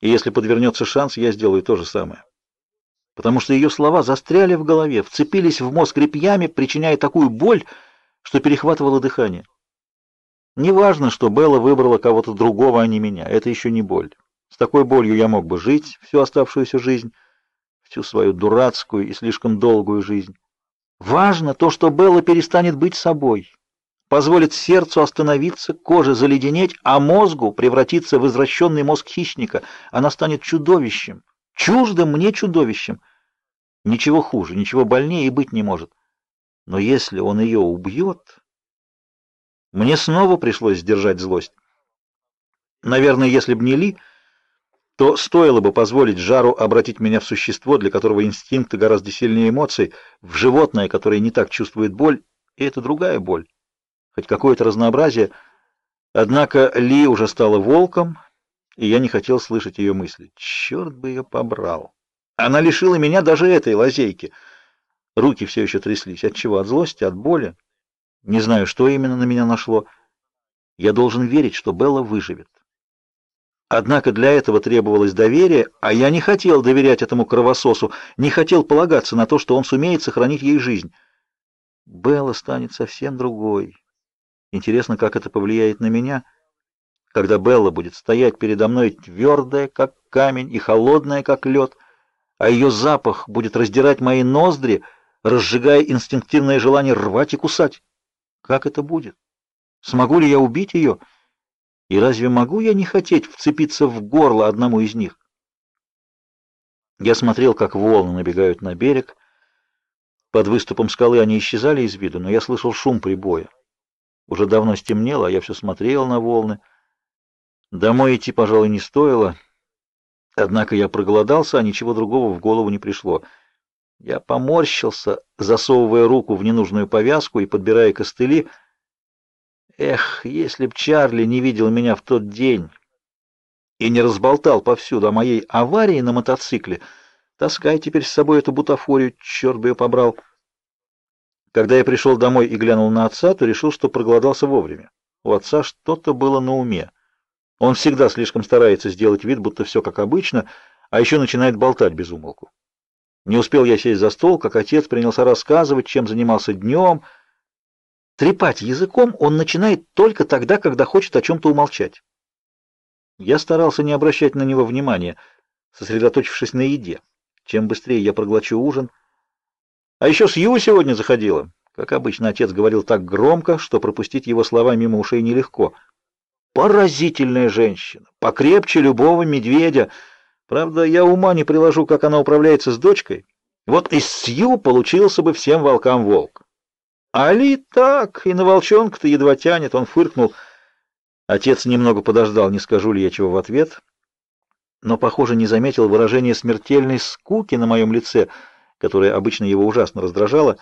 И если подвернется шанс, я сделаю то же самое. Потому что ее слова застряли в голове, вцепились в мозг репьями, причиняя такую боль, что перехватывало дыхание. Неважно, что Белла выбрала кого-то другого, а не меня. Это еще не боль. С такой болью я мог бы жить всю оставшуюся жизнь, всю свою дурацкую и слишком долгую жизнь. Важно то, что Белла перестанет быть собой, позволит сердцу остановиться, коже заледенеть, а мозгу превратиться в извращенный мозг хищника. Она станет чудовищем, чуждым мне чудовищем. Ничего хуже, ничего больнее и быть не может. Но если он ее убьет... Мне снова пришлось сдержать злость. Наверное, если б не Ли, то стоило бы позволить жару обратить меня в существо, для которого инстинкты гораздо сильнее эмоций, в животное, которое не так чувствует боль, и это другая боль. Хоть какое-то разнообразие. Однако Ли уже стала волком, и я не хотел слышать ее мысли. Черт бы ее побрал. Она лишила меня даже этой лазейки. Руки все еще тряслись. От чего? От злости? От боли? Не знаю, что именно на меня нашло. Я должен верить, что Белла выживет. Однако для этого требовалось доверие, а я не хотел доверять этому кровососу, не хотел полагаться на то, что он сумеет сохранить ей жизнь. Белла станет совсем другой. Интересно, как это повлияет на меня, когда Белла будет стоять передо мной твердая, как камень, и холодная, как лед, а ее запах будет раздирать мои ноздри, разжигая инстинктивное желание рвать и кусать. Как это будет? Смогу ли я убить ее? — и разве могу я не хотеть вцепиться в горло одному из них? Я смотрел, как волны набегают на берег. Под выступом скалы они исчезали из виду, но я слышал шум прибоя. Уже давно стемнело, а я все смотрел на волны. Домой идти, пожалуй, не стоило. Однако я проголодался, а ничего другого в голову не пришло. Я поморщился, засовывая руку в ненужную повязку и подбирая костыли — Эх, если б Чарли не видел меня в тот день и не разболтал повсюду о моей аварии на мотоцикле, таскай теперь с собой эту бутафорию, черт бы ее побрал. Когда я пришел домой и глянул на отца, то решил, что проголодался вовремя. У отца что-то было на уме. Он всегда слишком старается сделать вид, будто все как обычно, а еще начинает болтать без умолку. Не успел я сесть за стол, как отец принялся рассказывать, чем занимался днем, Трепать языком он начинает только тогда, когда хочет о чем-то умолчать. Я старался не обращать на него внимания, сосредоточившись на еде. Чем быстрее я проглочу ужин. А еще с Ю сегодня заходила. Как обычно, отец говорил так громко, что пропустить его слова мимо ушей нелегко. Поразительная женщина, покрепче любого медведя. Правда, я ума не приложу, как она управляется с дочкой. Вот из Сью получился бы всем волкам волк. Али так, и на волчонка-то едва тянет, он фыркнул. Отец немного подождал, не скажу ли я чего в ответ, но, похоже, не заметил выражения смертельной скуки на моем лице, которое обычно его ужасно раздражало.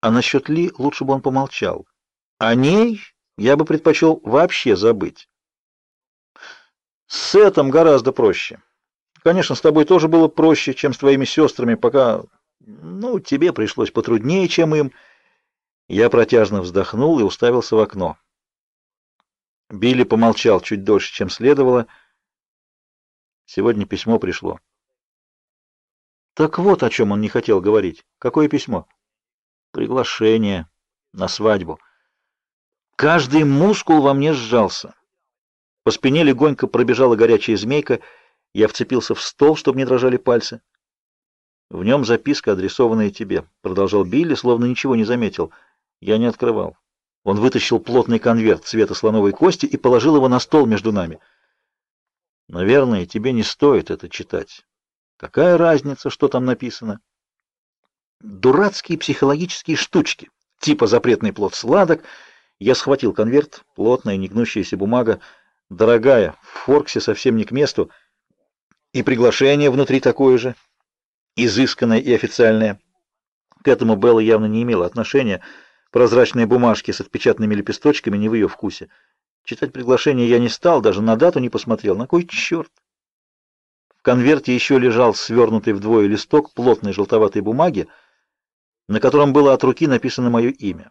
А насчет Ли лучше бы он помолчал. О ней я бы предпочел вообще забыть. С этим гораздо проще. Конечно, с тобой тоже было проще, чем с твоими сестрами, пока, ну, тебе пришлось потруднее, чем им. Я протяжно вздохнул и уставился в окно. Билли помолчал чуть дольше, чем следовало. Сегодня письмо пришло. Так вот, о чем он не хотел говорить. Какое письмо? Приглашение на свадьбу. Каждый мускул во мне сжался. По спине легонько пробежала горячая змейка. Я вцепился в стол, чтобы не дрожали пальцы. В нем записка, адресованная тебе, продолжал Билли, словно ничего не заметил. Я не открывал. Он вытащил плотный конверт цвета слоновой кости и положил его на стол между нами. Наверное, тебе не стоит это читать. Какая разница, что там написано? Дурацкие психологические штучки, типа запретный плод сладок. Я схватил конверт, плотная, негнущаяся бумага, дорогая, в Форксе совсем не к месту, и приглашение внутри такое же, изысканное и официальное. К этому Белла явно не имела отношения. Прозрачные бумажки с отпечатанными лепесточками не в ее вкусе. Читать приглашение я не стал, даже на дату не посмотрел. На кой черт? В конверте еще лежал свернутый вдвое листок плотной желтоватой бумаги, на котором было от руки написано мое имя.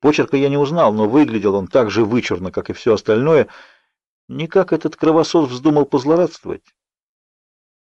Почерка я не узнал, но выглядел он так же вычурно, как и все остальное. Никак этот кровосос вздумал позлорадствовать.